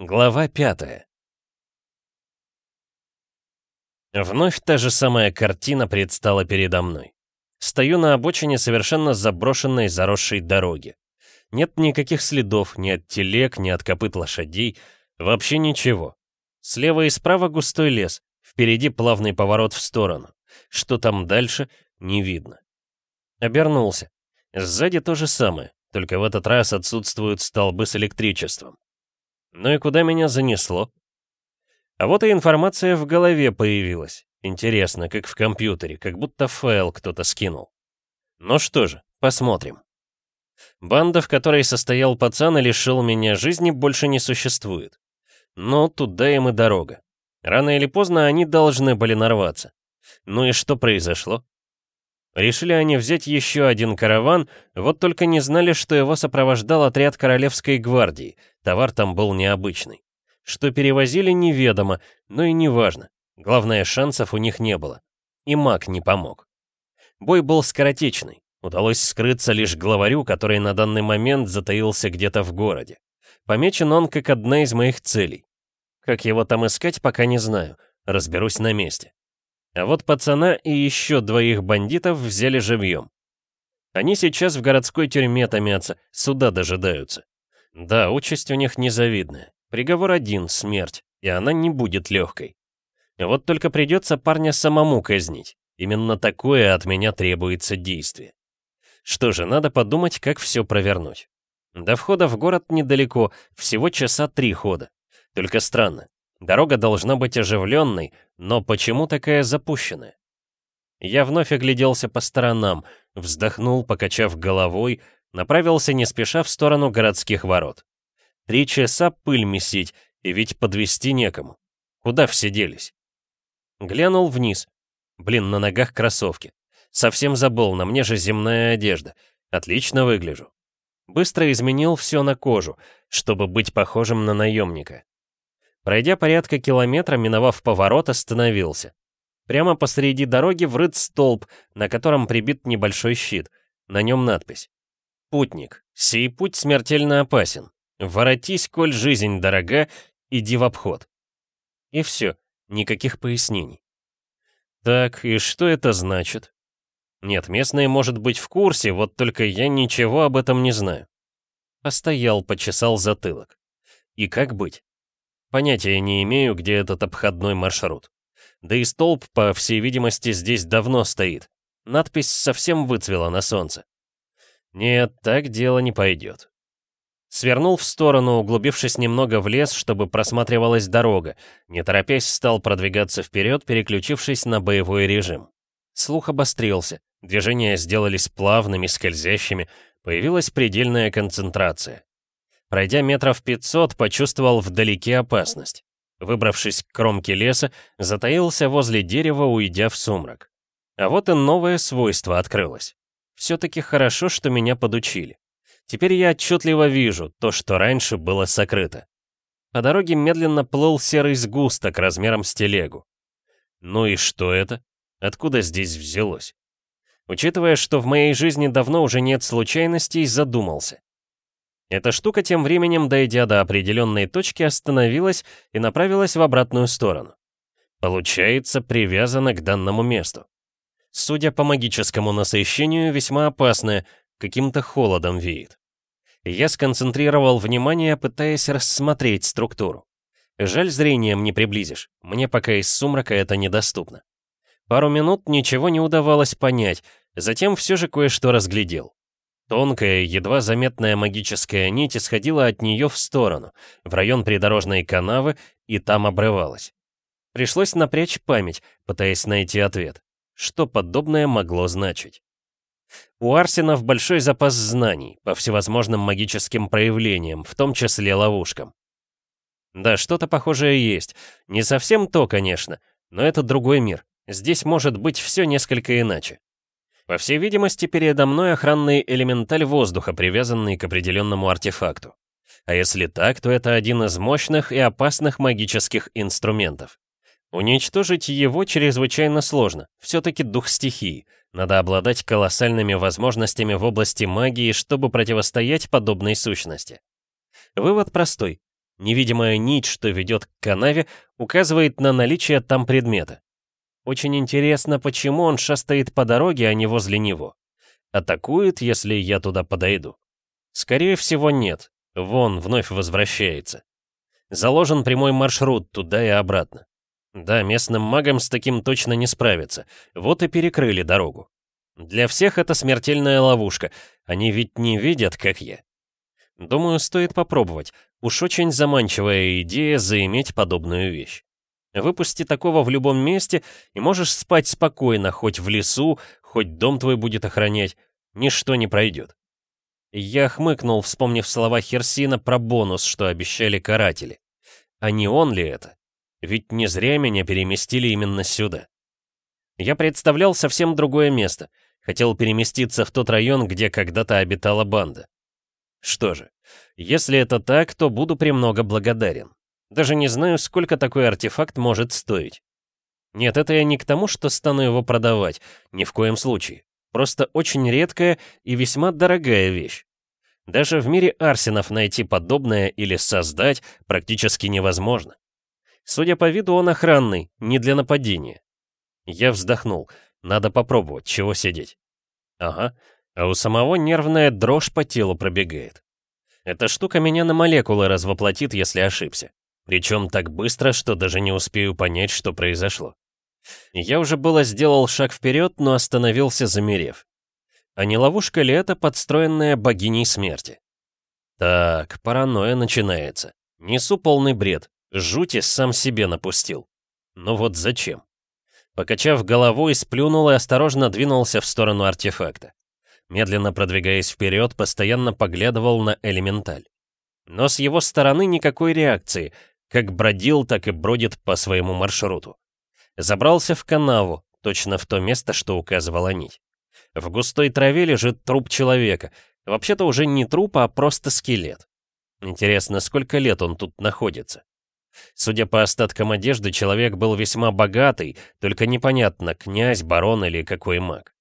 Глава пятая. Вновь та же самая картина предстала передо мной. Стою на обочине совершенно заброшенной заросшей дороги. Нет никаких следов ни от телег, ни от копыт лошадей, вообще ничего. Слева и справа густой лес, впереди плавный поворот в сторону. Что там дальше, не видно. Обернулся. Сзади то же самое, только в этот раз отсутствуют столбы с электричеством. Ну и куда меня занесло? А вот и информация в голове появилась. Интересно, как в компьютере, как будто файл кто-то скинул. Ну что же, посмотрим. Банда, в которой состоял пацан и лишил меня жизни, больше не существует. Но туда им и дорога. Рано или поздно они должны были нарваться. Ну и что произошло? Решили они взять еще один караван, вот только не знали, что его сопровождал отряд Королевской гвардии, товар там был необычный. Что перевозили, неведомо, но и неважно. Главное, шансов у них не было. И маг не помог. Бой был скоротечный. Удалось скрыться лишь главарю, который на данный момент затаился где-то в городе. Помечен он как одна из моих целей. Как его там искать, пока не знаю. Разберусь на месте. А вот пацана и еще двоих бандитов взяли живьем. Они сейчас в городской тюрьме томятся, суда дожидаются. Да, участь у них незавидная. Приговор один — смерть, и она не будет легкой. Вот только придется парня самому казнить. Именно такое от меня требуется действие. Что же, надо подумать, как все провернуть. До входа в город недалеко, всего часа три хода. Только странно, Дорога должна быть оживленной, но почему такая запущенная? Я вновь огляделся по сторонам, вздохнул, покачав головой, направился не спеша в сторону городских ворот. Три часа пыль месить, и ведь подвести некому. Куда все делись? Глянул вниз. Блин, на ногах кроссовки. Совсем забыл, на мне же земная одежда. Отлично выгляжу. Быстро изменил все на кожу, чтобы быть похожим на наемника. Пройдя порядка километра, миновав поворот, остановился. Прямо посреди дороги врыт столб, на котором прибит небольшой щит. На нем надпись. «Путник, сей путь смертельно опасен. Воротись, коль жизнь дорога, иди в обход». И все, никаких пояснений. Так, и что это значит? Нет, местные, может быть, в курсе, вот только я ничего об этом не знаю. Постоял, почесал затылок. И как быть? Понятия не имею, где этот обходной маршрут. Да и столб, по всей видимости, здесь давно стоит. Надпись совсем выцвела на солнце. Нет, так дело не пойдет. Свернул в сторону, углубившись немного в лес, чтобы просматривалась дорога. Не торопясь, стал продвигаться вперед, переключившись на боевой режим. Слух обострился, движения сделались плавными, скользящими, появилась предельная концентрация. Пройдя метров 500, почувствовал вдалеке опасность. Выбравшись к кромке леса, затаился возле дерева, уйдя в сумрак. А вот и новое свойство открылось. Все-таки хорошо, что меня подучили. Теперь я отчетливо вижу то, что раньше было сокрыто. По дороге медленно плыл серый сгусток размером с телегу. Ну и что это? Откуда здесь взялось? Учитывая, что в моей жизни давно уже нет случайностей, задумался. Эта штука тем временем, дойдя до определенной точки, остановилась и направилась в обратную сторону. Получается, привязана к данному месту. Судя по магическому насыщению, весьма опасная, каким-то холодом веет. Я сконцентрировал внимание, пытаясь рассмотреть структуру. Жаль, зрением не приблизишь, мне пока из сумрака это недоступно. Пару минут ничего не удавалось понять, затем все же кое-что разглядел. Тонкая, едва заметная магическая нить исходила от нее в сторону, в район придорожной канавы, и там обрывалась. Пришлось напрячь память, пытаясь найти ответ. Что подобное могло значить? У Арсенов большой запас знаний по всевозможным магическим проявлениям, в том числе ловушкам. Да, что-то похожее есть. Не совсем то, конечно, но это другой мир. Здесь может быть все несколько иначе. По всей видимости, передо мной охранный элементаль воздуха, привязанный к определенному артефакту. А если так, то это один из мощных и опасных магических инструментов. Уничтожить его чрезвычайно сложно, все-таки дух стихии. Надо обладать колоссальными возможностями в области магии, чтобы противостоять подобной сущности. Вывод простой. Невидимая нить, что ведет к канаве, указывает на наличие там предмета. Очень интересно, почему он шастает по дороге, а не возле него. Атакует, если я туда подойду? Скорее всего, нет. Вон, вновь возвращается. Заложен прямой маршрут туда и обратно. Да, местным магам с таким точно не справиться. Вот и перекрыли дорогу. Для всех это смертельная ловушка. Они ведь не видят, как я. Думаю, стоит попробовать. Уж очень заманчивая идея заиметь подобную вещь. Выпусти такого в любом месте, и можешь спать спокойно, хоть в лесу, хоть дом твой будет охранять. Ничто не пройдет. Я хмыкнул, вспомнив слова Херсина про бонус, что обещали каратели. А не он ли это? Ведь не зря меня переместили именно сюда. Я представлял совсем другое место. Хотел переместиться в тот район, где когда-то обитала банда. Что же, если это так, то буду премного благодарен. Даже не знаю, сколько такой артефакт может стоить. Нет, это я не к тому, что стану его продавать, ни в коем случае. Просто очень редкая и весьма дорогая вещь. Даже в мире арсенов найти подобное или создать практически невозможно. Судя по виду, он охранный, не для нападения. Я вздохнул. Надо попробовать, чего сидеть. Ага, а у самого нервная дрожь по телу пробегает. Эта штука меня на молекулы развоплотит, если ошибся. Причем так быстро, что даже не успею понять, что произошло. Я уже было сделал шаг вперед, но остановился, замерев. А не ловушка ли это, подстроенная богиней смерти? Так, паранойя начинается. Несу полный бред. Жути сам себе напустил. Но вот зачем? Покачав головой, сплюнул и осторожно двинулся в сторону артефакта. Медленно продвигаясь вперед, постоянно поглядывал на элементаль. Но с его стороны никакой реакции, как бродил, так и бродит по своему маршруту. Забрался в канаву, точно в то место, что указывала нить. В густой траве лежит труп человека. Вообще-то уже не труп, а просто скелет. Интересно, сколько лет он тут находится? Судя по остаткам одежды, человек был весьма богатый, только непонятно, князь, барон или какой маг.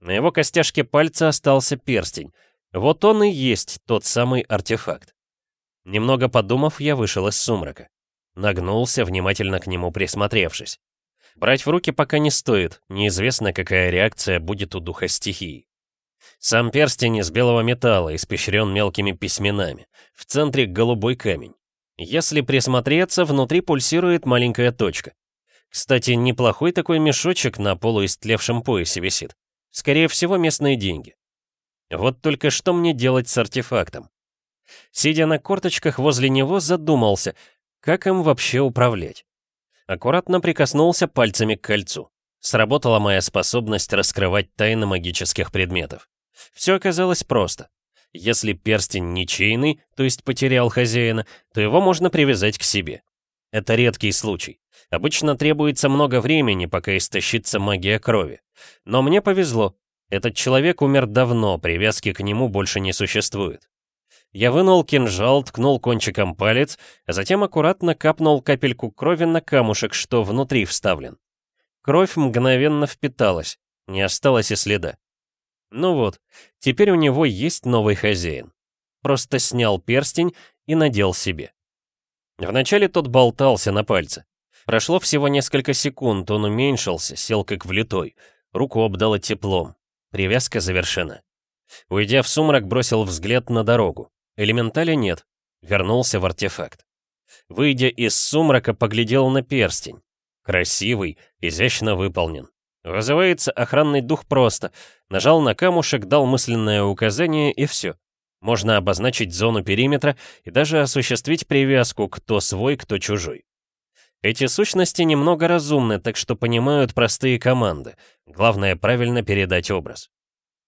На его костяшке пальца остался перстень. Вот он и есть тот самый артефакт. Немного подумав, я вышел из сумрака. Нагнулся, внимательно к нему присмотревшись. Брать в руки пока не стоит, неизвестно, какая реакция будет у духа стихии. Сам перстень из белого металла, испещрен мелкими письменами. В центре голубой камень. Если присмотреться, внутри пульсирует маленькая точка. Кстати, неплохой такой мешочек на полуистлевшем поясе висит. Скорее всего, местные деньги. Вот только что мне делать с артефактом? Сидя на корточках возле него, задумался, как им вообще управлять. Аккуратно прикоснулся пальцами к кольцу. Сработала моя способность раскрывать тайны магических предметов. Все оказалось просто. Если перстень ничейный, то есть потерял хозяина, то его можно привязать к себе. Это редкий случай. Обычно требуется много времени, пока истощится магия крови. Но мне повезло. Этот человек умер давно, привязки к нему больше не существует. Я вынул кинжал, ткнул кончиком палец, а затем аккуратно капнул капельку крови на камушек, что внутри вставлен. Кровь мгновенно впиталась, не осталось и следа. Ну вот, теперь у него есть новый хозяин. Просто снял перстень и надел себе. Вначале тот болтался на пальце. Прошло всего несколько секунд, он уменьшился, сел как влитой. Руку обдало теплом. Привязка завершена. Уйдя в сумрак, бросил взгляд на дорогу. Элементаля нет. Вернулся в артефакт. Выйдя из сумрака, поглядел на перстень. Красивый, изящно выполнен. Вызывается охранный дух просто. Нажал на камушек, дал мысленное указание и все. Можно обозначить зону периметра и даже осуществить привязку, кто свой, кто чужой. Эти сущности немного разумны, так что понимают простые команды. Главное правильно передать образ.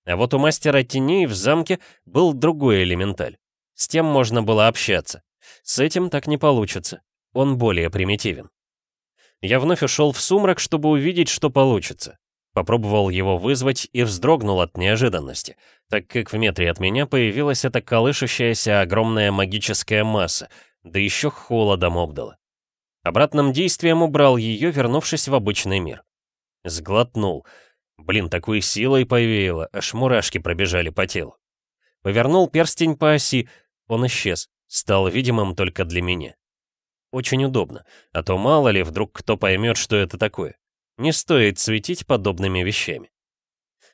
А вот у мастера теней в замке был другой элементаль. С тем можно было общаться. С этим так не получится. Он более примитивен. Я вновь ушел в сумрак, чтобы увидеть, что получится. Попробовал его вызвать и вздрогнул от неожиданности, так как в метре от меня появилась эта колышущаяся огромная магическая масса, да еще холодом обдала. Обратным действием убрал ее, вернувшись в обычный мир. Сглотнул. Блин, такой силой повеяло, аж мурашки пробежали по телу. Повернул перстень по оси, он исчез. Стал видимым только для меня. Очень удобно, а то мало ли, вдруг кто поймет, что это такое. Не стоит светить подобными вещами.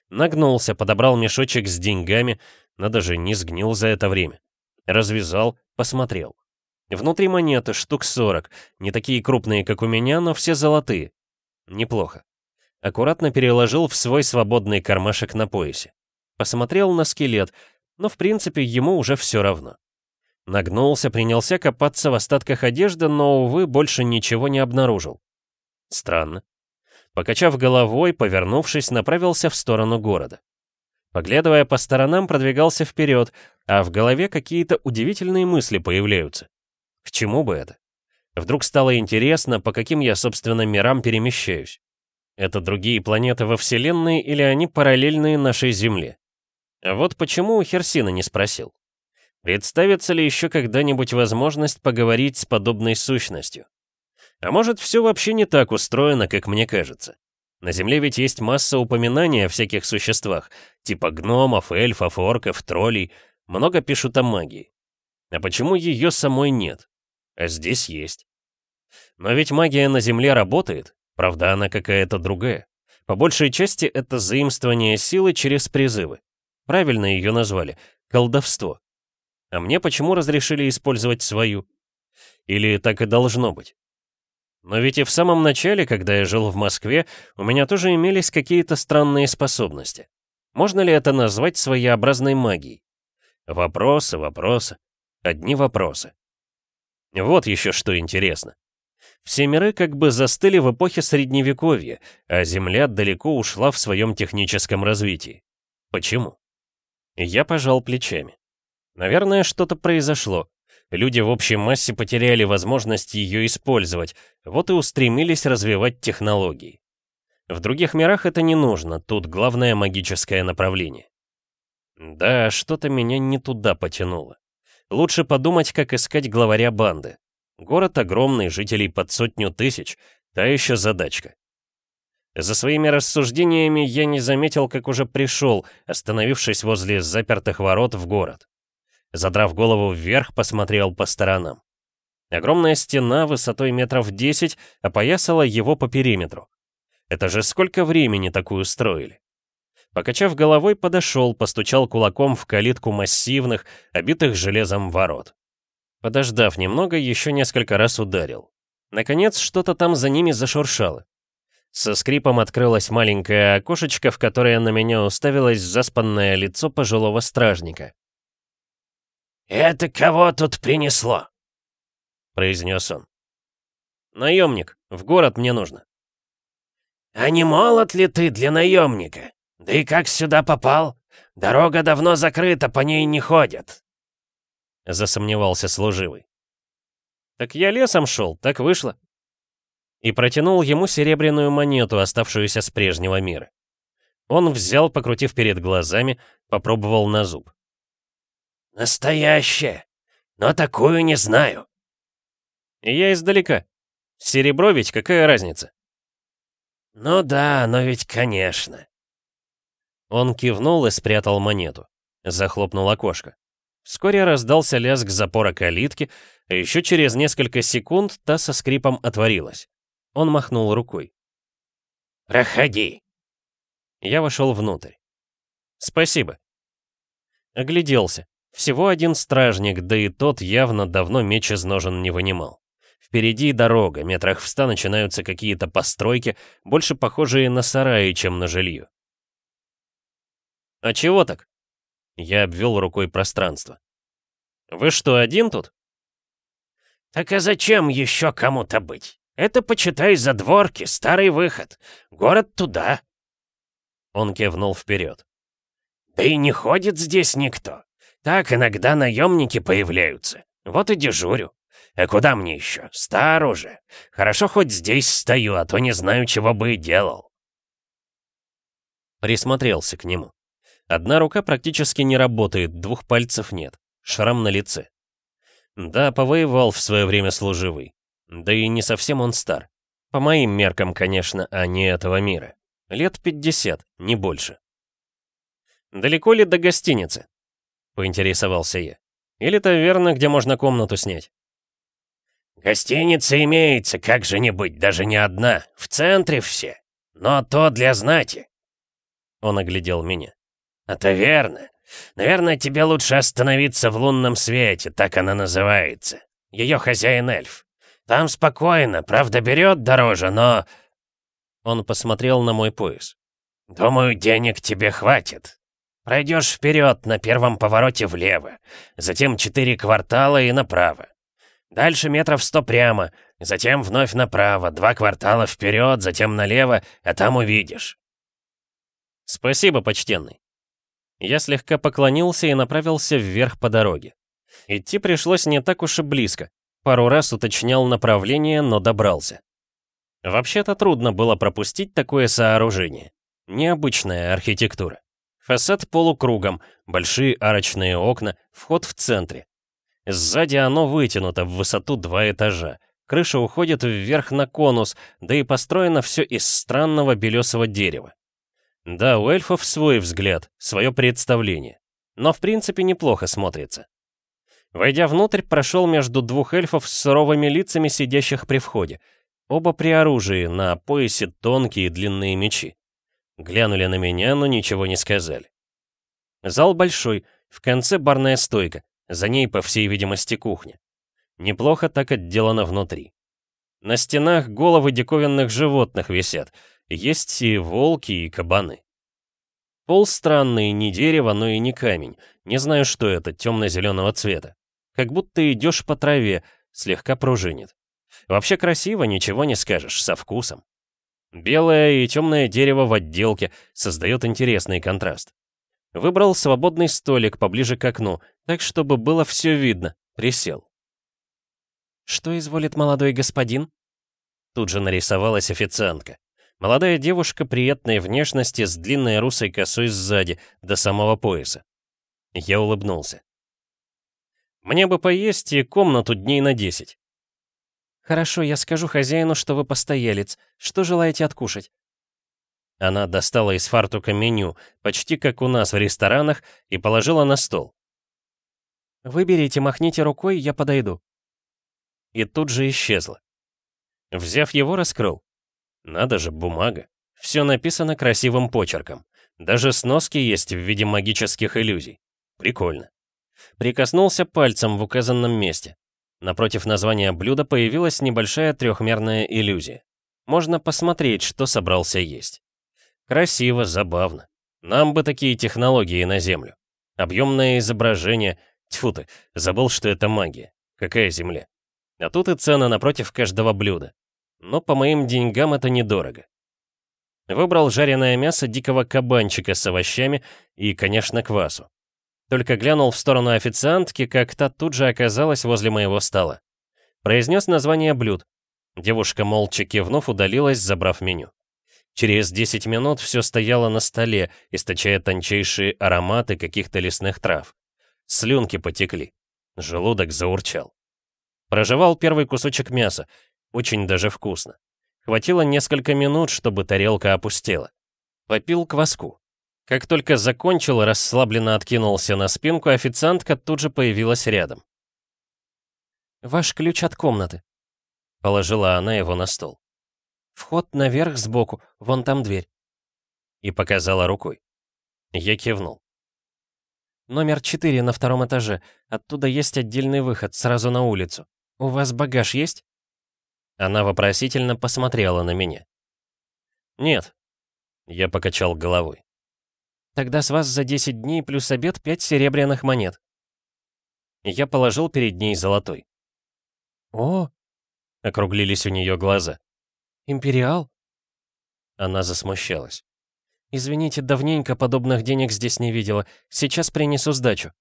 Нагнулся, подобрал мешочек с деньгами, надо же, не сгнил за это время. Развязал, посмотрел. Внутри монеты штук 40, не такие крупные, как у меня, но все золотые. Неплохо. Аккуратно переложил в свой свободный кармашек на поясе. Посмотрел на скелет, но в принципе ему уже все равно. Нагнулся, принялся копаться в остатках одежды, но, увы, больше ничего не обнаружил. Странно. Покачав головой, повернувшись, направился в сторону города. Поглядывая по сторонам, продвигался вперед, а в голове какие-то удивительные мысли появляются. К чему бы это? Вдруг стало интересно, по каким я, собственно, мирам перемещаюсь. Это другие планеты во Вселенной или они параллельные нашей Земле? А вот почему у Херсина не спросил. Представится ли еще когда-нибудь возможность поговорить с подобной сущностью? А может, все вообще не так устроено, как мне кажется? На Земле ведь есть масса упоминаний о всяких существах, типа гномов, эльфов, орков, троллей. Много пишут о магии. А почему ее самой нет? А здесь есть. Но ведь магия на Земле работает, правда, она какая-то другая. По большей части это заимствование силы через призывы. Правильно ее назвали — колдовство. А мне почему разрешили использовать свою? Или так и должно быть? Но ведь и в самом начале, когда я жил в Москве, у меня тоже имелись какие-то странные способности. Можно ли это назвать своеобразной магией? Вопросы, вопросы. Одни вопросы. Вот еще что интересно. Все миры как бы застыли в эпохе Средневековья, а Земля далеко ушла в своем техническом развитии. Почему? Я пожал плечами. Наверное, что-то произошло. Люди в общей массе потеряли возможность ее использовать, вот и устремились развивать технологии. В других мирах это не нужно, тут главное магическое направление. Да, что-то меня не туда потянуло. Лучше подумать, как искать главаря банды. Город огромный, жителей под сотню тысяч, та еще задачка. За своими рассуждениями я не заметил, как уже пришел, остановившись возле запертых ворот в город. Задрав голову вверх, посмотрел по сторонам. Огромная стена высотой метров 10 опоясала его по периметру. Это же сколько времени такую строили? Покачав головой, подошел, постучал кулаком в калитку массивных, обитых железом ворот. Подождав немного, еще несколько раз ударил. Наконец, что-то там за ними зашуршало. Со скрипом открылось маленькое окошечко, в которое на меня уставилось заспанное лицо пожилого стражника. «Это кого тут принесло?» — произнес он. «Наемник, в город мне нужно». «А не молод ли ты для наемника? Да и как сюда попал? Дорога давно закрыта, по ней не ходят». Засомневался служивый. «Так я лесом шел, так вышло». И протянул ему серебряную монету, оставшуюся с прежнего мира. Он взял, покрутив перед глазами, попробовал на зуб. «Настоящая, но такую не знаю». «Я издалека. Серебро ведь какая разница?» «Ну да, но ведь конечно». Он кивнул и спрятал монету. Захлопнул окошко. Вскоре раздался лязг запора калитки, а еще через несколько секунд та со скрипом отворилась. Он махнул рукой. «Проходи». Я вошел внутрь. «Спасибо». Огляделся. Всего один стражник, да и тот явно давно меч из ножен не вынимал. Впереди дорога, метрах в ста начинаются какие-то постройки, больше похожие на сараи, чем на жилье. «А чего так?» Я обвел рукой пространство. «Вы что, один тут?» «Так а зачем еще кому-то быть? Это, почитай, задворки, старый выход. Город туда». Он кивнул вперед. «Да и не ходит здесь никто. Так иногда наемники появляются. Вот и дежурю. А куда мне еще? Стар уже. Хорошо хоть здесь стою, а то не знаю, чего бы и делал. Присмотрелся к нему. Одна рука практически не работает, двух пальцев нет. Шрам на лице. Да, повоевал в свое время служивый. Да и не совсем он стар. По моим меркам, конечно, а не этого мира. Лет 50, не больше. Далеко ли до гостиницы? поинтересовался я. Или таверна, где можно комнату снять?» «Гостиница имеется, как же не быть, даже не одна. В центре все. Но то для знати». Он оглядел меня. «А таверна? Наверное, тебе лучше остановиться в лунном свете, так она называется. Ее хозяин эльф. Там спокойно, правда берет дороже, но...» Он посмотрел на мой пояс. «Думаю, денег тебе хватит. Пройдешь вперед на первом повороте влево, затем четыре квартала и направо. Дальше метров сто прямо, затем вновь направо, два квартала вперед, затем налево, а там увидишь». «Спасибо, почтенный». Я слегка поклонился и направился вверх по дороге. Идти пришлось не так уж и близко. Пару раз уточнял направление, но добрался. Вообще-то трудно было пропустить такое сооружение. Необычная архитектура. Фасад полукругом, большие арочные окна, вход в центре. Сзади оно вытянуто в высоту два этажа. Крыша уходит вверх на конус, да и построено все из странного белесого дерева. Да, у эльфов свой взгляд, свое представление. Но в принципе неплохо смотрится. Войдя внутрь, прошел между двух эльфов с суровыми лицами, сидящих при входе. Оба при оружии, на поясе тонкие длинные мечи. Глянули на меня, но ничего не сказали. Зал большой, в конце барная стойка, за ней, по всей видимости, кухня. Неплохо так отделано внутри. На стенах головы диковинных животных висят, есть и волки, и кабаны. Пол странный, не дерево, но и не камень. Не знаю, что это, темно-зеленого цвета. Как будто идешь по траве, слегка пружинит. Вообще красиво, ничего не скажешь, со вкусом. Белое и темное дерево в отделке создает интересный контраст. Выбрал свободный столик поближе к окну, так чтобы было все видно, присел. «Что изволит молодой господин?» Тут же нарисовалась официантка. Молодая девушка приятной внешности с длинной русой косой сзади, до самого пояса. Я улыбнулся. «Мне бы поесть и комнату дней на десять». «Хорошо, я скажу хозяину, что вы постоялец. Что желаете откушать?» Она достала из фартука меню, почти как у нас в ресторанах, и положила на стол. «Выберите, махните рукой, я подойду». И тут же исчезла. Взяв его, раскрыл. Надо же, бумага. Все написано красивым почерком. Даже сноски есть в виде магических иллюзий. Прикольно. Прикоснулся пальцем в указанном месте. Напротив названия блюда появилась небольшая трехмерная иллюзия. Можно посмотреть, что собрался есть. Красиво, забавно. Нам бы такие технологии на Землю. Объемное изображение. Тьфу ты, забыл, что это магия. Какая Земля? А тут и цена напротив каждого блюда. Но по моим деньгам это недорого. Выбрал жареное мясо дикого кабанчика с овощами и, конечно, квасу. Только глянул в сторону официантки, как та тут же оказалась возле моего стола. Произнес название блюд. Девушка, молча кивнув, удалилась, забрав меню. Через 10 минут все стояло на столе, источая тончайшие ароматы каких-то лесных трав. Слюнки потекли. Желудок заурчал. Прожевал первый кусочек мяса. Очень даже вкусно. Хватило несколько минут, чтобы тарелка опустела. Попил кваску. Как только закончил, расслабленно откинулся на спинку, официантка тут же появилась рядом. «Ваш ключ от комнаты», — положила она его на стол. Вход наверх сбоку, вон там дверь. И показала рукой. Я кивнул. Номер четыре на втором этаже. Оттуда есть отдельный выход, сразу на улицу. У вас багаж есть? Она вопросительно посмотрела на меня. Нет. Я покачал головой. Тогда с вас за 10 дней плюс обед 5 серебряных монет. Я положил перед ней золотой. О! Округлились у нее глаза. «Империал?» Она засмущалась. «Извините, давненько подобных денег здесь не видела. Сейчас принесу сдачу».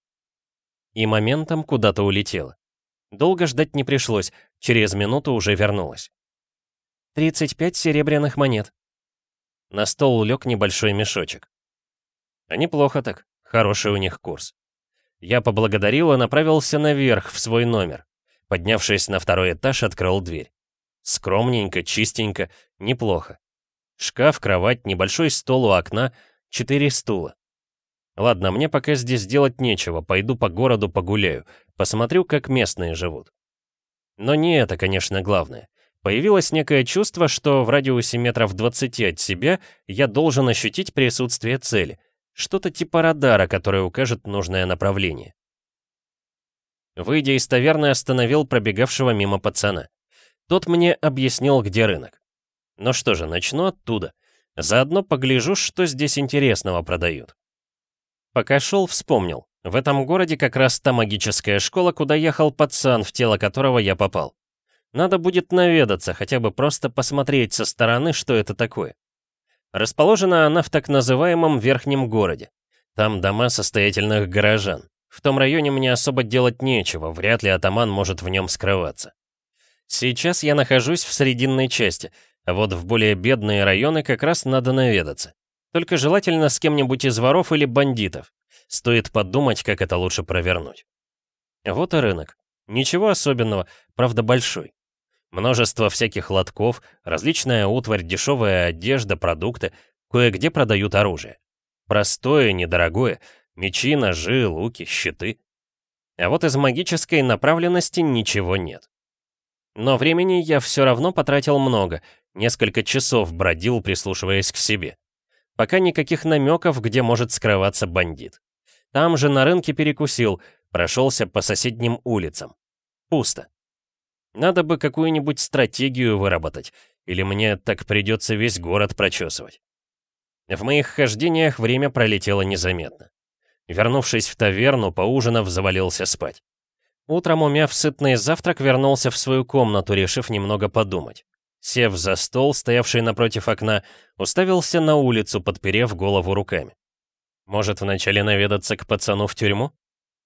И моментом куда-то улетела. Долго ждать не пришлось, через минуту уже вернулась. «Тридцать пять серебряных монет». На стол лег небольшой мешочек. А неплохо так, хороший у них курс. Я поблагодарил и направился наверх, в свой номер. Поднявшись на второй этаж, открыл дверь. Скромненько, чистенько, неплохо. Шкаф, кровать, небольшой стол у окна, четыре стула. Ладно, мне пока здесь делать нечего, пойду по городу погуляю, посмотрю, как местные живут. Но не это, конечно, главное. Появилось некое чувство, что в радиусе метров 20 от себя я должен ощутить присутствие цели. Что-то типа радара, который укажет нужное направление. Выйдя из таверны, остановил пробегавшего мимо пацана. Тот мне объяснил, где рынок. Ну что же, начну оттуда. Заодно погляжу, что здесь интересного продают. Пока шел, вспомнил. В этом городе как раз та магическая школа, куда ехал пацан, в тело которого я попал. Надо будет наведаться, хотя бы просто посмотреть со стороны, что это такое. Расположена она в так называемом Верхнем городе. Там дома состоятельных горожан. В том районе мне особо делать нечего, вряд ли атаман может в нем скрываться. Сейчас я нахожусь в срединной части, а вот в более бедные районы как раз надо наведаться. Только желательно с кем-нибудь из воров или бандитов. Стоит подумать, как это лучше провернуть. Вот и рынок. Ничего особенного, правда большой. Множество всяких лотков, различная утварь, дешевая одежда, продукты, кое-где продают оружие. Простое, недорогое, мечи, ножи, луки, щиты. А вот из магической направленности ничего нет. Но времени я все равно потратил много, несколько часов бродил, прислушиваясь к себе. Пока никаких намеков, где может скрываться бандит. Там же на рынке перекусил, прошелся по соседним улицам. Пусто. Надо бы какую-нибудь стратегию выработать, или мне так придется весь город прочесывать. В моих хождениях время пролетело незаметно. Вернувшись в таверну, поужинав, завалился спать. Утром, умяв сытный завтрак, вернулся в свою комнату, решив немного подумать. Сев за стол, стоявший напротив окна, уставился на улицу, подперев голову руками. Может, вначале наведаться к пацану в тюрьму?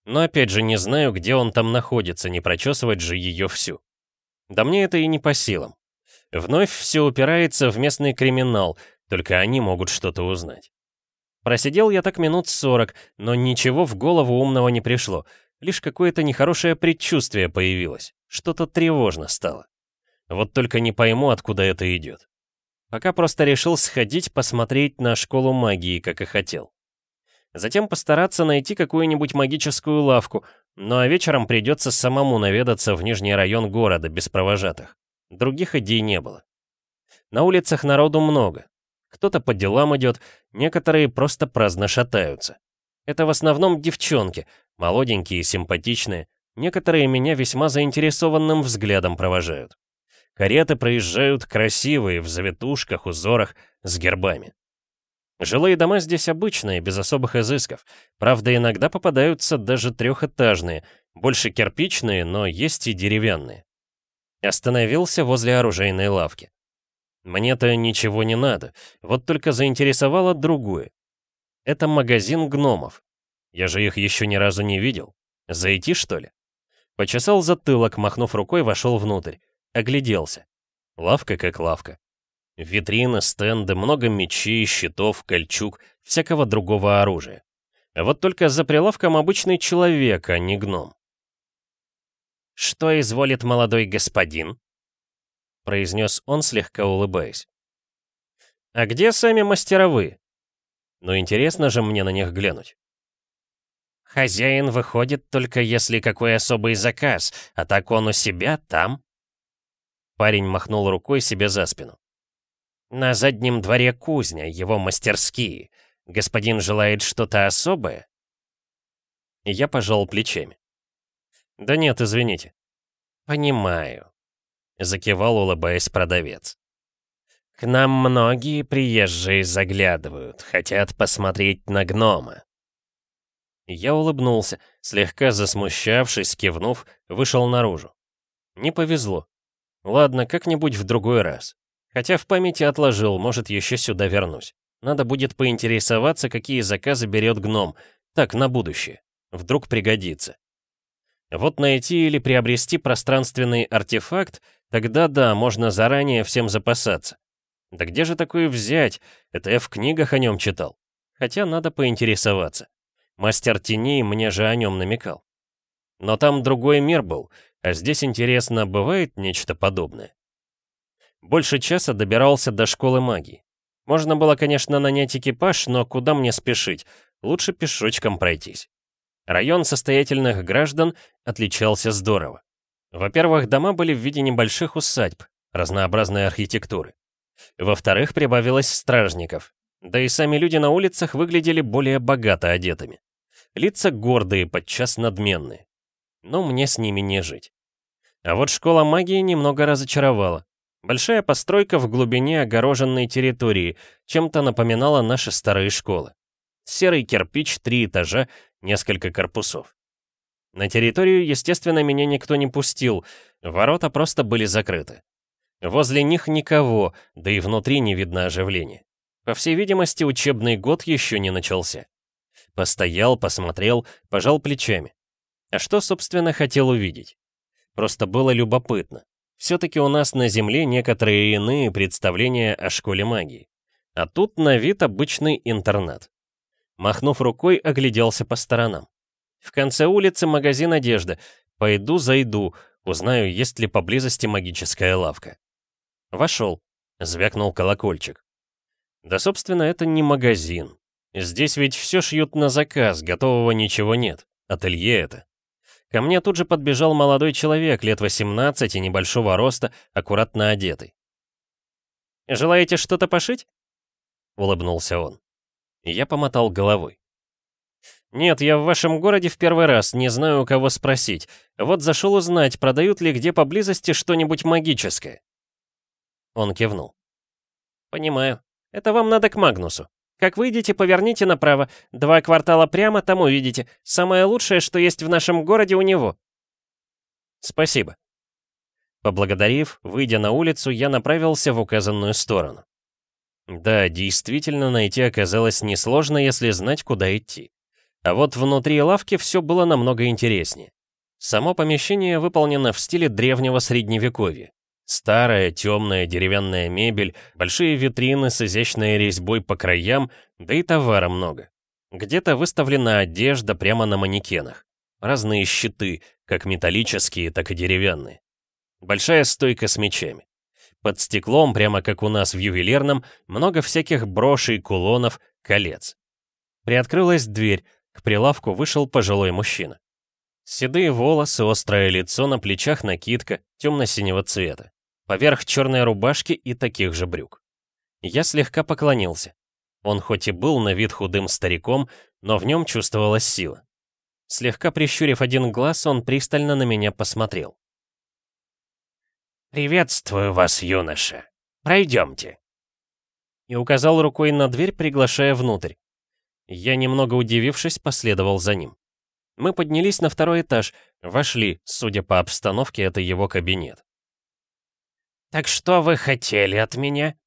Но опять же не знаю, где он там находится, не прочесывать же ее всю. Да мне это и не по силам. Вновь все упирается в местный криминал, только они могут что-то узнать. Просидел я так минут сорок, но ничего в голову умного не пришло, лишь какое-то нехорошее предчувствие появилось, что-то тревожно стало. Вот только не пойму, откуда это идет. Пока просто решил сходить посмотреть на школу магии, как и хотел. Затем постараться найти какую-нибудь магическую лавку, ну а вечером придется самому наведаться в нижний район города без провожатых. Других идей не было. На улицах народу много. Кто-то по делам идет, некоторые просто праздно шатаются. Это в основном девчонки, молоденькие и симпатичные. Некоторые меня весьма заинтересованным взглядом провожают. Кареты проезжают красивые, в завитушках, узорах, с гербами. Жилые дома здесь обычные, без особых изысков. Правда, иногда попадаются даже трехэтажные, больше кирпичные, но есть и деревянные. Остановился возле оружейной лавки. Мне-то ничего не надо, вот только заинтересовало другое. Это магазин гномов. Я же их еще ни разу не видел. Зайти, что ли? Почесал затылок, махнув рукой, вошел внутрь. Огляделся. Лавка как лавка. Витрины, стенды, много мечей, щитов, кольчуг, всякого другого оружия. Вот только за прилавком обычный человек, а не гном. «Что изволит молодой господин?» произнес он, слегка улыбаясь. «А где сами мастеровые?» «Ну интересно же мне на них глянуть». «Хозяин выходит только если какой особый заказ, а так он у себя там», Парень махнул рукой себе за спину. «На заднем дворе кузня, его мастерские. Господин желает что-то особое?» Я пожал плечами. «Да нет, извините». «Понимаю», — закивал, улыбаясь продавец. «К нам многие приезжие заглядывают, хотят посмотреть на гнома». Я улыбнулся, слегка засмущавшись, кивнув, вышел наружу. Не повезло. Ладно, как-нибудь в другой раз. Хотя в памяти отложил, может, еще сюда вернусь. Надо будет поинтересоваться, какие заказы берет гном. Так, на будущее. Вдруг пригодится. Вот найти или приобрести пространственный артефакт, тогда да, можно заранее всем запасаться. Да где же такое взять? Это я в книгах о нем читал. Хотя надо поинтересоваться. Мастер теней мне же о нем намекал. Но там другой мир был, а здесь, интересно, бывает нечто подобное? Больше часа добирался до школы магии. Можно было, конечно, нанять экипаж, но куда мне спешить? Лучше пешочком пройтись. Район состоятельных граждан отличался здорово. Во-первых, дома были в виде небольших усадьб, разнообразной архитектуры. Во-вторых, прибавилось стражников. Да и сами люди на улицах выглядели более богато одетыми. Лица гордые, подчас надменные. Но мне с ними не жить. А вот школа магии немного разочаровала. Большая постройка в глубине огороженной территории чем-то напоминала наши старые школы. Серый кирпич, три этажа, несколько корпусов. На территорию, естественно, меня никто не пустил, ворота просто были закрыты. Возле них никого, да и внутри не видно оживления. По всей видимости, учебный год еще не начался. Постоял, посмотрел, пожал плечами. А что, собственно, хотел увидеть? Просто было любопытно. Все-таки у нас на Земле некоторые иные представления о школе магии. А тут на вид обычный интернат. Махнув рукой, огляделся по сторонам. В конце улицы магазин одежды. Пойду, зайду, узнаю, есть ли поблизости магическая лавка. Вошел. Звякнул колокольчик. Да, собственно, это не магазин. Здесь ведь все шьют на заказ, готового ничего нет. Ателье это. Ко мне тут же подбежал молодой человек, лет 18 и небольшого роста, аккуратно одетый. «Желаете что-то пошить?» — улыбнулся он. Я помотал головой. «Нет, я в вашем городе в первый раз, не знаю, у кого спросить. Вот зашел узнать, продают ли где поблизости что-нибудь магическое». Он кивнул. «Понимаю. Это вам надо к Магнусу. Как выйдете, поверните направо. Два квартала прямо, там увидите. Самое лучшее, что есть в нашем городе у него». «Спасибо». Поблагодарив, выйдя на улицу, я направился в указанную сторону. Да, действительно, найти оказалось несложно, если знать, куда идти. А вот внутри лавки все было намного интереснее. Само помещение выполнено в стиле древнего средневековья. Старая, темная деревянная мебель, большие витрины с изящной резьбой по краям, да и товара много. Где-то выставлена одежда прямо на манекенах. Разные щиты, как металлические, так и деревянные. Большая стойка с мечами. Под стеклом, прямо как у нас в ювелирном, много всяких брошей, кулонов, колец. Приоткрылась дверь, к прилавку вышел пожилой мужчина. Седые волосы, острое лицо, на плечах накидка, темно-синего цвета. Поверх черной рубашки и таких же брюк. Я слегка поклонился. Он хоть и был на вид худым стариком, но в нем чувствовалась сила. Слегка прищурив один глаз, он пристально на меня посмотрел. «Приветствую вас, юноша. Пройдемте». И указал рукой на дверь, приглашая внутрь. Я, немного удивившись, последовал за ним. Мы поднялись на второй этаж, вошли, судя по обстановке, это его кабинет. «Так что вы хотели от меня?»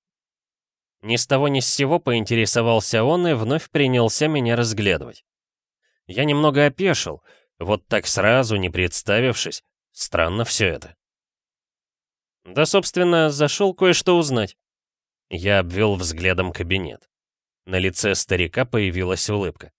Ни с того ни с сего поинтересовался он и вновь принялся меня разглядывать. Я немного опешил, вот так сразу, не представившись. Странно все это. Да, собственно, зашел кое-что узнать. Я обвел взглядом кабинет. На лице старика появилась улыбка.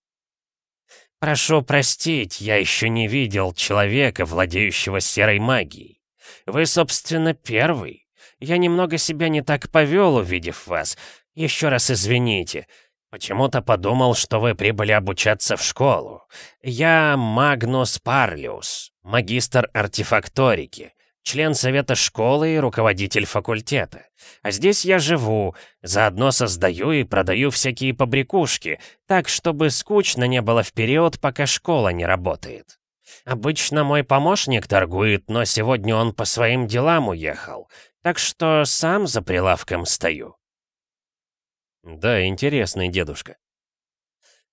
«Прошу простить, я еще не видел человека, владеющего серой магией. Вы, собственно, первый. Я немного себя не так повел, увидев вас. Еще раз извините. Почему-то подумал, что вы прибыли обучаться в школу. Я Магнус Парлиус, магистр артефакторики член совета школы и руководитель факультета. А здесь я живу, заодно создаю и продаю всякие побрякушки, так, чтобы скучно не было в период, пока школа не работает. Обычно мой помощник торгует, но сегодня он по своим делам уехал, так что сам за прилавком стою. Да, интересный дедушка.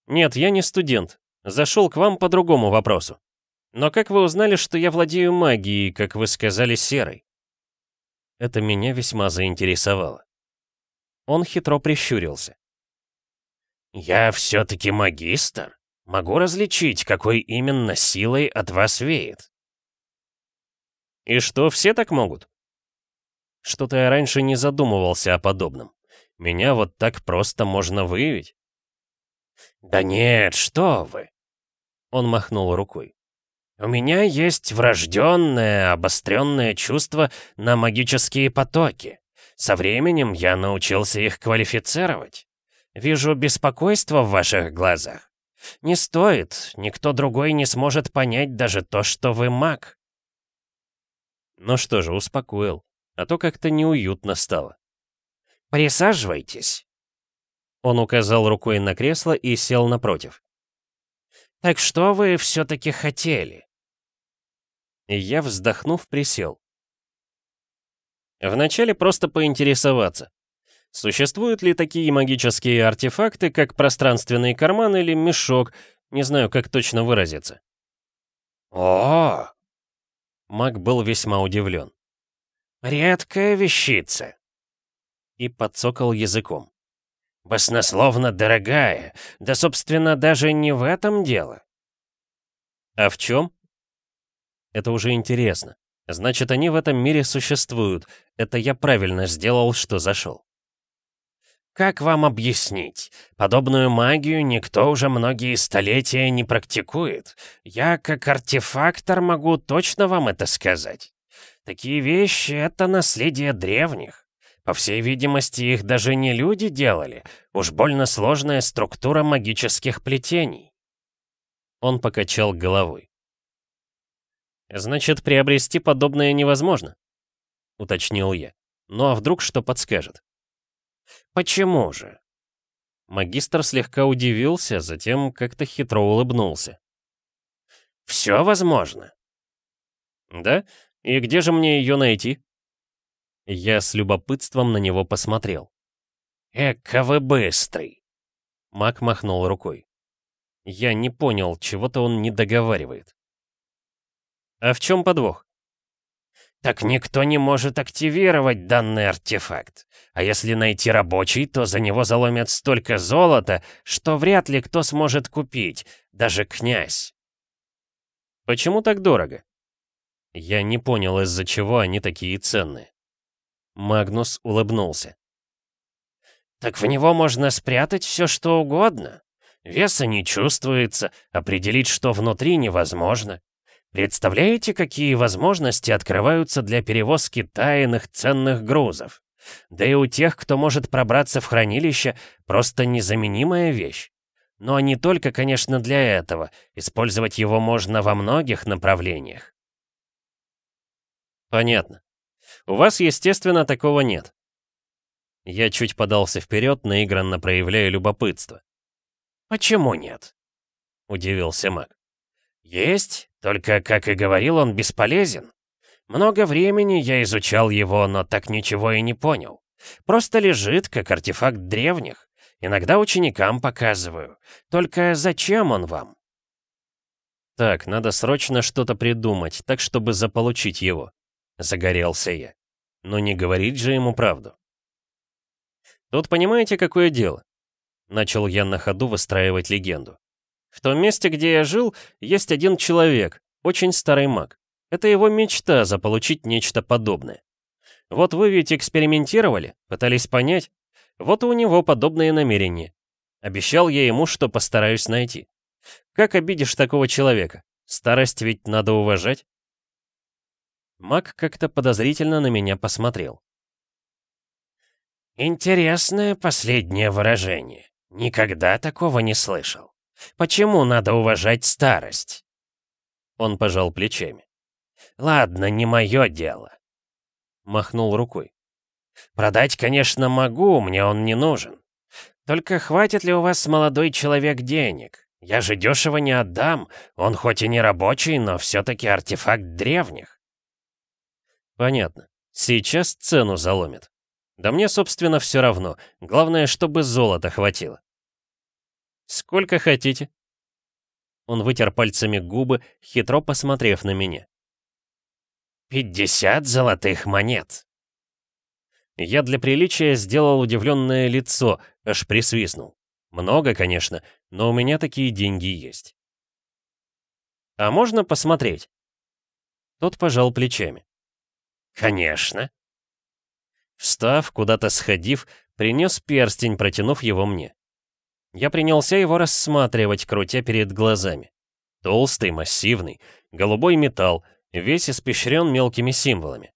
Нет, я не студент. Зашел к вам по другому вопросу. Но как вы узнали, что я владею магией, как вы сказали, серой? Это меня весьма заинтересовало. Он хитро прищурился. «Я все-таки магистр. Могу различить, какой именно силой от вас веет». «И что, все так могут?» Что-то я раньше не задумывался о подобном. Меня вот так просто можно выявить? «Да нет, что вы!» Он махнул рукой. У меня есть врожденное, обостренное чувство на магические потоки. Со временем я научился их квалифицировать. Вижу беспокойство в ваших глазах. Не стоит, никто другой не сможет понять даже то, что вы маг. Ну что же, успокоил, а то как-то неуютно стало. Присаживайтесь. Он указал рукой на кресло и сел напротив. Так что вы все-таки хотели? И я, вздохнув, присел. Вначале просто поинтересоваться. Существуют ли такие магические артефакты, как пространственный карман или мешок? Не знаю, как точно выразиться. О! Маг был весьма удивлен. Редкая вещица. И подсокал языком. Баснословно дорогая. Да, собственно, даже не в этом дело. А в чем? Это уже интересно. Значит, они в этом мире существуют. Это я правильно сделал, что зашел. Как вам объяснить? Подобную магию никто уже многие столетия не практикует. Я, как артефактор, могу точно вам это сказать. Такие вещи — это наследие древних. По всей видимости, их даже не люди делали. Уж больно сложная структура магических плетений. Он покачал головой. «Значит, приобрести подобное невозможно?» — уточнил я. «Ну а вдруг что подскажет?» «Почему же?» Магистр слегка удивился, затем как-то хитро улыбнулся. «Все возможно». «Да? И где же мне ее найти?» Я с любопытством на него посмотрел. «Эка вы быстрый!» Маг махнул рукой. Я не понял, чего-то он не договаривает. «А в чем подвох?» Так никто не может активировать данный артефакт. А если найти рабочий, то за него заломят столько золота, что вряд ли кто сможет купить, даже князь. Почему так дорого? Я не понял, из-за чего они такие ценные. Магнус улыбнулся. Так в него можно спрятать все, что угодно. Веса не чувствуется, определить, что внутри, невозможно. Представляете, какие возможности открываются для перевозки тайных ценных грузов? Да и у тех, кто может пробраться в хранилище, просто незаменимая вещь. Но не только, конечно, для этого. Использовать его можно во многих направлениях. Понятно. У вас, естественно, такого нет. Я чуть подался вперед, наигранно проявляя любопытство. «Почему нет?» — удивился маг. «Есть, только, как и говорил, он бесполезен. Много времени я изучал его, но так ничего и не понял. Просто лежит, как артефакт древних. Иногда ученикам показываю. Только зачем он вам?» «Так, надо срочно что-то придумать, так, чтобы заполучить его». Загорелся я. Но не говорить же ему правду. «Тут понимаете, какое дело?» Начал я на ходу выстраивать легенду. В том месте, где я жил, есть один человек, очень старый маг. Это его мечта заполучить нечто подобное. Вот вы ведь экспериментировали, пытались понять. Вот у него подобные намерения. Обещал я ему, что постараюсь найти. Как обидишь такого человека? Старость ведь надо уважать. Маг как-то подозрительно на меня посмотрел. Интересное последнее выражение. Никогда такого не слышал. Почему надо уважать старость?» Он пожал плечами. «Ладно, не мое дело». Махнул рукой. «Продать, конечно, могу, мне он не нужен. Только хватит ли у вас, молодой человек, денег? Я же дешево не отдам. Он хоть и не рабочий, но все-таки артефакт древних». «Понятно. Сейчас цену заломит. Да мне, собственно, все равно. Главное, чтобы золота хватило. «Сколько хотите?» Он вытер пальцами губы, хитро посмотрев на меня. «Пятьдесят золотых монет!» Я для приличия сделал удивленное лицо, аж присвистнул. Много, конечно, но у меня такие деньги есть. «А можно посмотреть?» Тот пожал плечами. «Конечно». Встав, куда-то сходив, принес перстень, протянув его мне. Я принялся его рассматривать, крутя перед глазами. Толстый, массивный, голубой металл, весь испещрен мелкими символами.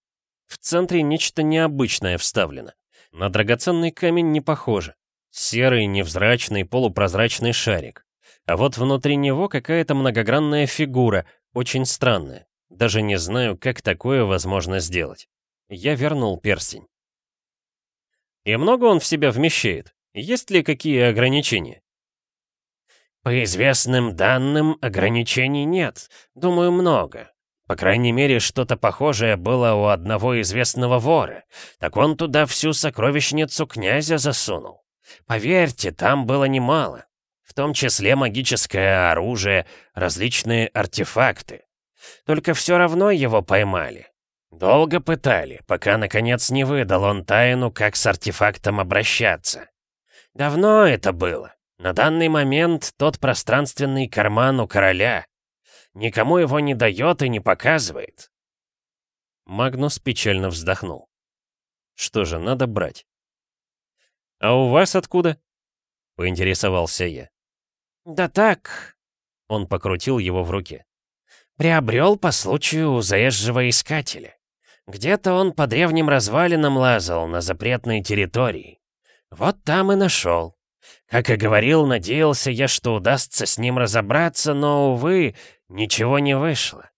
В центре нечто необычное вставлено. На драгоценный камень не похоже. Серый, невзрачный, полупрозрачный шарик. А вот внутри него какая-то многогранная фигура, очень странная. Даже не знаю, как такое возможно сделать. Я вернул перстень. И много он в себя вмещает? Есть ли какие ограничения? По известным данным, ограничений нет. Думаю, много. По крайней мере, что-то похожее было у одного известного вора. Так он туда всю сокровищницу князя засунул. Поверьте, там было немало. В том числе магическое оружие, различные артефакты. Только все равно его поймали. Долго пытали, пока наконец не выдал он тайну, как с артефактом обращаться. Давно это было. На данный момент тот пространственный карман у короля. Никому его не дает и не показывает. Магнус печально вздохнул. Что же, надо брать. «А у вас откуда?» — поинтересовался я. «Да так...» — он покрутил его в руке. «Приобрел по случаю у заезжего искателя. Где-то он по древним развалинам лазал на запретной территории. Вот там и нашел. Как и говорил, надеялся я, что удастся с ним разобраться, но, увы, ничего не вышло.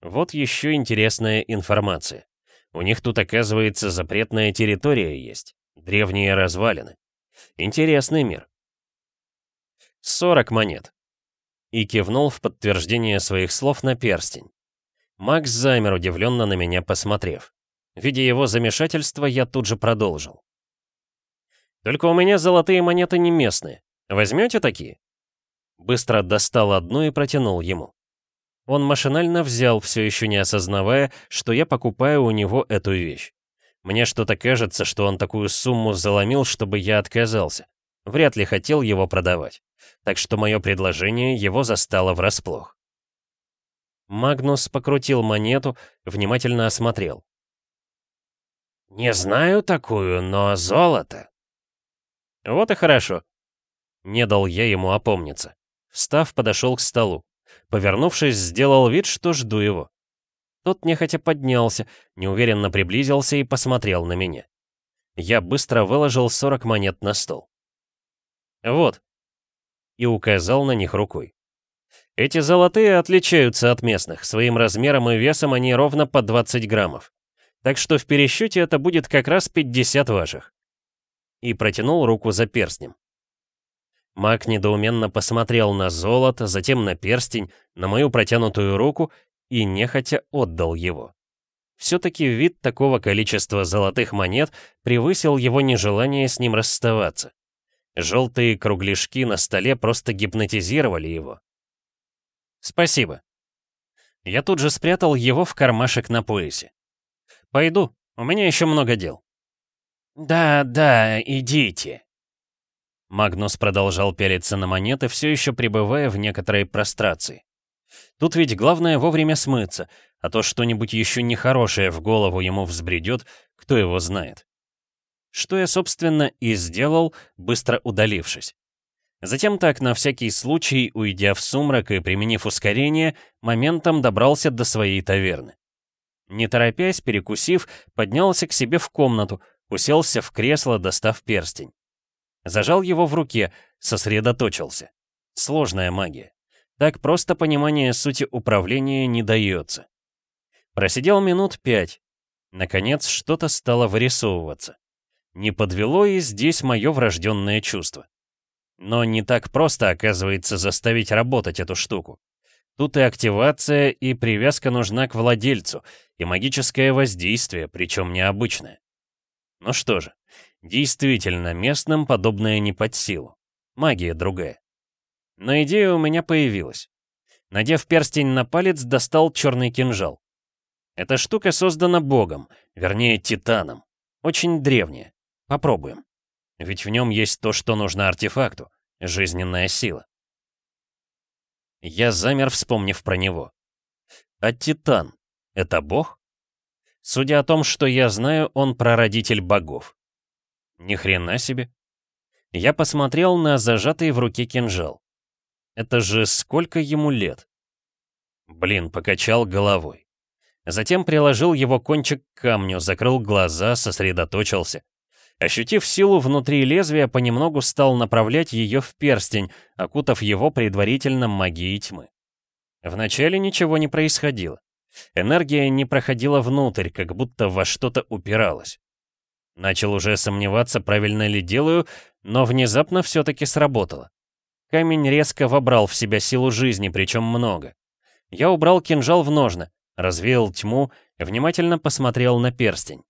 Вот еще интересная информация. У них тут, оказывается, запретная территория есть. Древние развалины. Интересный мир. 40 монет. И кивнул в подтверждение своих слов на перстень. Макс замер, удивленно на меня посмотрев. Видя его замешательство, я тут же продолжил. «Только у меня золотые монеты не местные. Возьмете такие?» Быстро достал одну и протянул ему. Он машинально взял, все еще не осознавая, что я покупаю у него эту вещь. Мне что-то кажется, что он такую сумму заломил, чтобы я отказался. Вряд ли хотел его продавать. Так что мое предложение его застало врасплох. Магнус покрутил монету, внимательно осмотрел. «Не знаю такую, но золото». «Вот и хорошо». Не дал я ему опомниться. Встав, подошел к столу. Повернувшись, сделал вид, что жду его. Тот нехотя поднялся, неуверенно приблизился и посмотрел на меня. Я быстро выложил 40 монет на стол. «Вот». И указал на них рукой. Эти золотые отличаются от местных. Своим размером и весом они ровно по 20 граммов. Так что в пересчете это будет как раз 50 ваших. И протянул руку за перстнем. Маг недоуменно посмотрел на золото, затем на перстень, на мою протянутую руку и нехотя отдал его. Все-таки вид такого количества золотых монет превысил его нежелание с ним расставаться. Желтые кругляшки на столе просто гипнотизировали его. «Спасибо». Я тут же спрятал его в кармашек на поясе. «Пойду, у меня еще много дел». «Да, да, идите». Магнус продолжал пялиться на монеты, все еще пребывая в некоторой прострации. Тут ведь главное вовремя смыться, а то что-нибудь еще нехорошее в голову ему взбредет, кто его знает. Что я, собственно, и сделал, быстро удалившись. Затем так, на всякий случай, уйдя в сумрак и применив ускорение, моментом добрался до своей таверны. Не торопясь, перекусив, поднялся к себе в комнату, уселся в кресло, достав перстень. Зажал его в руке, сосредоточился. Сложная магия. Так просто понимание сути управления не дается. Просидел минут пять. Наконец, что-то стало вырисовываться. Не подвело и здесь мое врожденное чувство. Но не так просто, оказывается, заставить работать эту штуку. Тут и активация, и привязка нужна к владельцу, и магическое воздействие, причем необычное. Ну что же, действительно, местным подобное не под силу. Магия другая. Но идея у меня появилась. Надев перстень на палец, достал черный кинжал. Эта штука создана богом, вернее, титаном. Очень древняя. Попробуем. Ведь в нем есть то, что нужно артефакту — жизненная сила. Я замер, вспомнив про него. А Титан — это бог? Судя о том, что я знаю, он прародитель богов. Ни хрена себе. Я посмотрел на зажатый в руке кинжал. Это же сколько ему лет? Блин, покачал головой. Затем приложил его кончик к камню, закрыл глаза, сосредоточился. Ощутив силу внутри лезвия, понемногу стал направлять ее в перстень, окутав его предварительно магией тьмы. Вначале ничего не происходило. Энергия не проходила внутрь, как будто во что-то упиралась. Начал уже сомневаться, правильно ли делаю, но внезапно все-таки сработало. Камень резко вобрал в себя силу жизни, причем много. Я убрал кинжал в ножны, развеял тьму, внимательно посмотрел на перстень.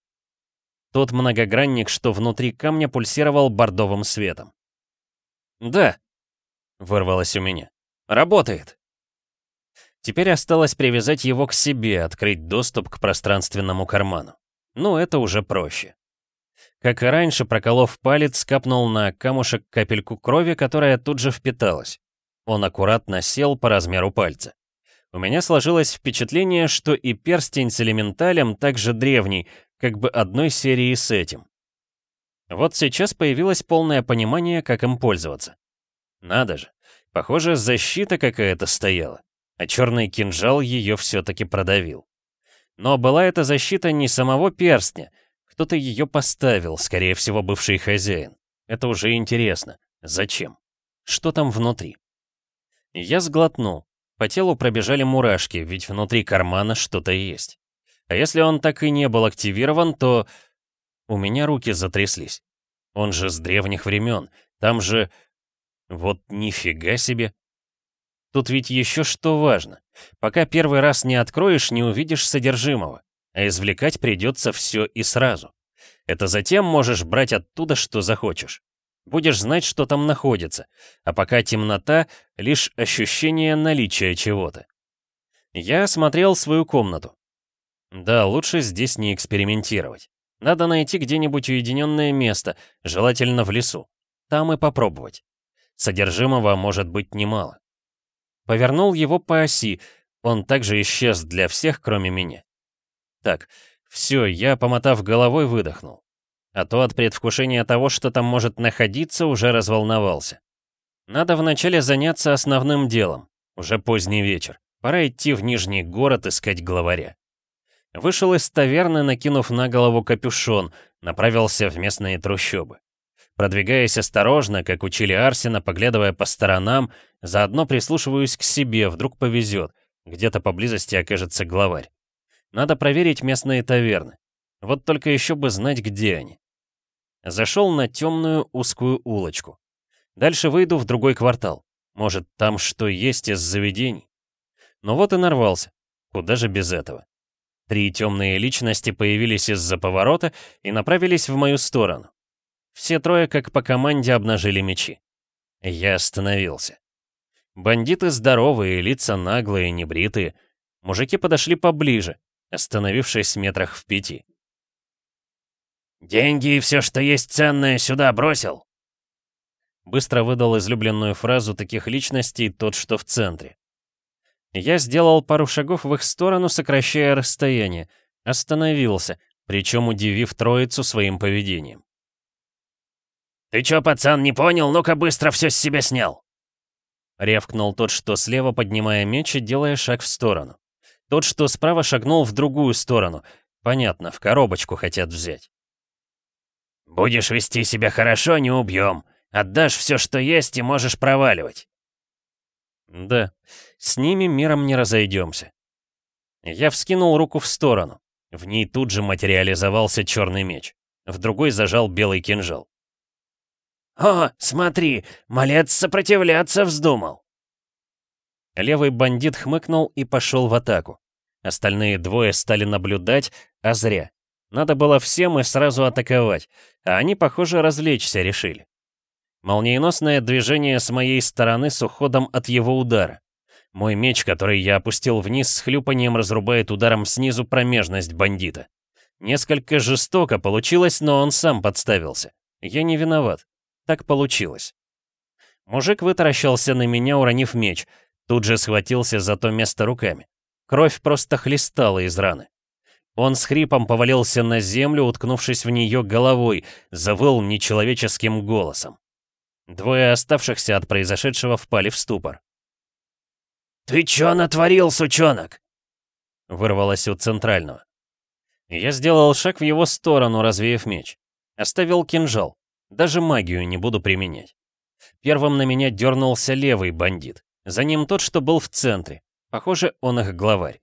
Тот многогранник, что внутри камня пульсировал бордовым светом. «Да», — вырвалось у меня, — «работает». Теперь осталось привязать его к себе, открыть доступ к пространственному карману. Ну, это уже проще. Как и раньше, проколов палец, капнул на камушек капельку крови, которая тут же впиталась. Он аккуратно сел по размеру пальца. У меня сложилось впечатление, что и перстень с элементалем также древний, как бы одной серии с этим. Вот сейчас появилось полное понимание, как им пользоваться. Надо же, похоже, защита какая-то стояла а черный кинжал ее все-таки продавил. Но была эта защита не самого перстня, кто-то ее поставил, скорее всего, бывший хозяин. Это уже интересно. Зачем? Что там внутри? Я сглотнул. По телу пробежали мурашки, ведь внутри кармана что-то есть. А если он так и не был активирован, то... У меня руки затряслись. Он же с древних времен. Там же... Вот нифига себе. Тут ведь еще что важно. Пока первый раз не откроешь, не увидишь содержимого. А извлекать придется все и сразу. Это затем можешь брать оттуда, что захочешь. Будешь знать, что там находится. А пока темнота — лишь ощущение наличия чего-то. Я осмотрел свою комнату. Да, лучше здесь не экспериментировать. Надо найти где-нибудь уединенное место, желательно в лесу. Там и попробовать. Содержимого может быть немало. Повернул его по оси, он также исчез для всех, кроме меня. Так, все, я, помотав головой, выдохнул. А то от предвкушения того, что там может находиться, уже разволновался. Надо вначале заняться основным делом. Уже поздний вечер. Пора идти в Нижний город искать главаря. Вышел из таверны, накинув на голову капюшон, направился в местные трущобы. Продвигаясь осторожно, как учили Арсена, поглядывая по сторонам, заодно прислушиваюсь к себе, вдруг повезет. Где-то поблизости окажется главарь. Надо проверить местные таверны. Вот только еще бы знать, где они. Зашел на темную узкую улочку. Дальше выйду в другой квартал. Может, там что есть из заведений? Но вот и нарвался. Куда же без этого? Три темные личности появились из-за поворота и направились в мою сторону. Все трое, как по команде, обнажили мечи. Я остановился. Бандиты здоровые, лица наглые, небритые. Мужики подошли поближе, остановившись в метрах в пяти. «Деньги и все, что есть ценное, сюда бросил!» Быстро выдал излюбленную фразу таких личностей тот, что в центре. Я сделал пару шагов в их сторону, сокращая расстояние. Остановился, причем удивив троицу своим поведением. «Ты чё, пацан, не понял? Ну-ка быстро все с себя снял!» Рявкнул тот, что слева, поднимая меч и делая шаг в сторону. Тот, что справа, шагнул в другую сторону. Понятно, в коробочку хотят взять. «Будешь вести себя хорошо, не убьем. Отдашь все, что есть, и можешь проваливать». «Да, с ними миром не разойдемся». Я вскинул руку в сторону. В ней тут же материализовался черный меч. В другой зажал белый кинжал. «О, смотри, малец сопротивляться вздумал!» Левый бандит хмыкнул и пошел в атаку. Остальные двое стали наблюдать, а зря. Надо было всем и сразу атаковать, а они, похоже, развлечься решили. Молниеносное движение с моей стороны с уходом от его удара. Мой меч, который я опустил вниз, с хлюпанием разрубает ударом снизу промежность бандита. Несколько жестоко получилось, но он сам подставился. Я не виноват. Так получилось. Мужик вытаращился на меня, уронив меч. Тут же схватился за то место руками. Кровь просто хлестала из раны. Он с хрипом повалился на землю, уткнувшись в нее головой, завыл нечеловеческим голосом. Двое оставшихся от произошедшего впали в ступор. «Ты чё натворил, сучонок?» Вырвалось у центрального. Я сделал шаг в его сторону, развеяв меч. Оставил кинжал. Даже магию не буду применять. Первым на меня дернулся левый бандит. За ним тот, что был в центре. Похоже, он их главарь.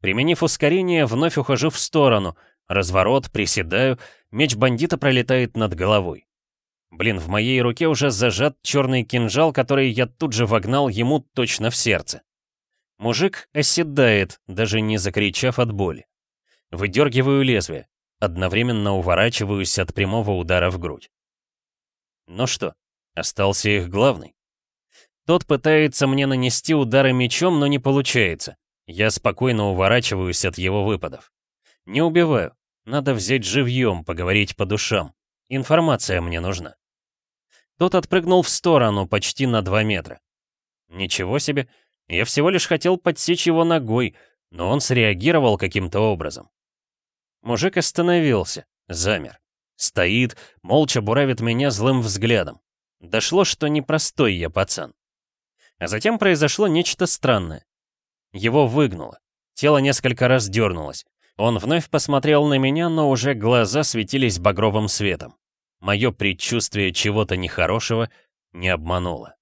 Применив ускорение, вновь ухожу в сторону. Разворот, приседаю, меч бандита пролетает над головой. Блин, в моей руке уже зажат черный кинжал, который я тут же вогнал ему точно в сердце. Мужик оседает, даже не закричав от боли. Выдергиваю лезвие, одновременно уворачиваюсь от прямого удара в грудь. Ну что, остался их главный. Тот пытается мне нанести удары мечом, но не получается. Я спокойно уворачиваюсь от его выпадов. Не убиваю. Надо взять живьем, поговорить по душам. Информация мне нужна. Тот отпрыгнул в сторону почти на 2 метра. Ничего себе, я всего лишь хотел подсечь его ногой, но он среагировал каким-то образом. Мужик остановился, замер. Стоит, молча буравит меня злым взглядом. Дошло, что непростой я пацан. А затем произошло нечто странное. Его выгнуло. Тело несколько раз дернулось. Он вновь посмотрел на меня, но уже глаза светились багровым светом. Мое предчувствие чего-то нехорошего не обмануло.